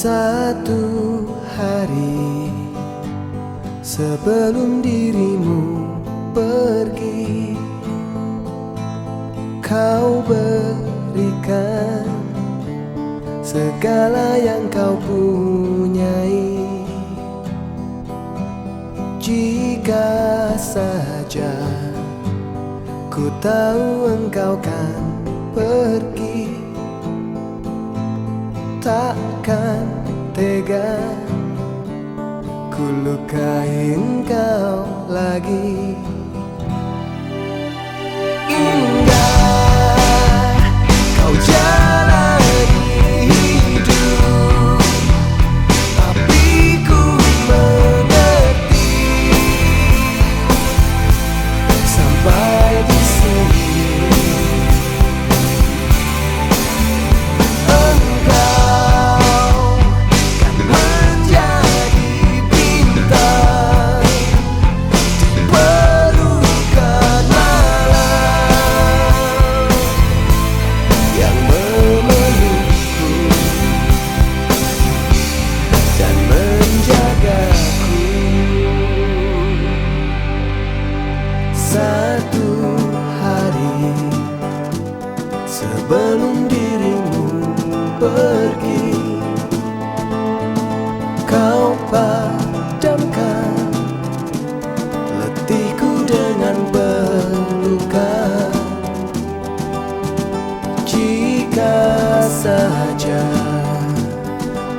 Satu hari sebelum dirimu pergi Kau berikan segala yang kau punyai. Jika saja ku tahu engkau kan pergi takkan tega Ku lukain kau saja.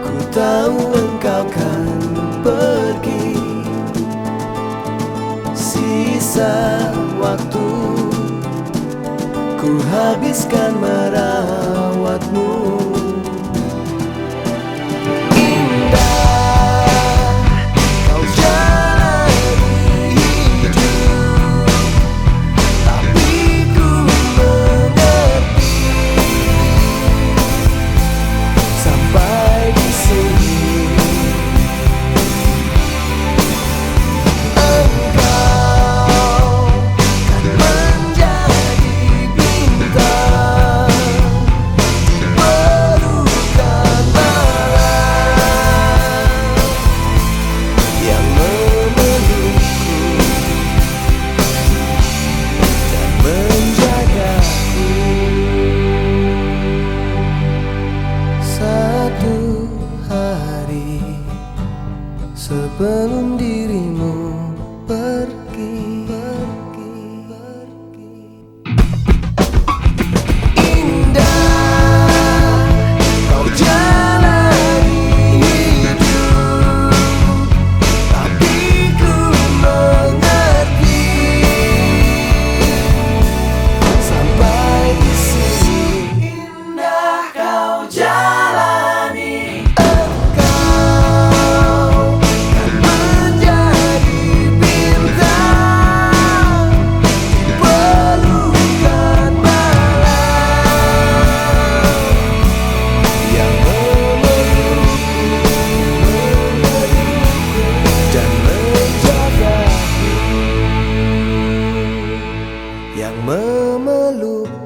Ku tahu engkau kan pergi. Sisa waktu Ku habiskan merawatmu yang memeluk.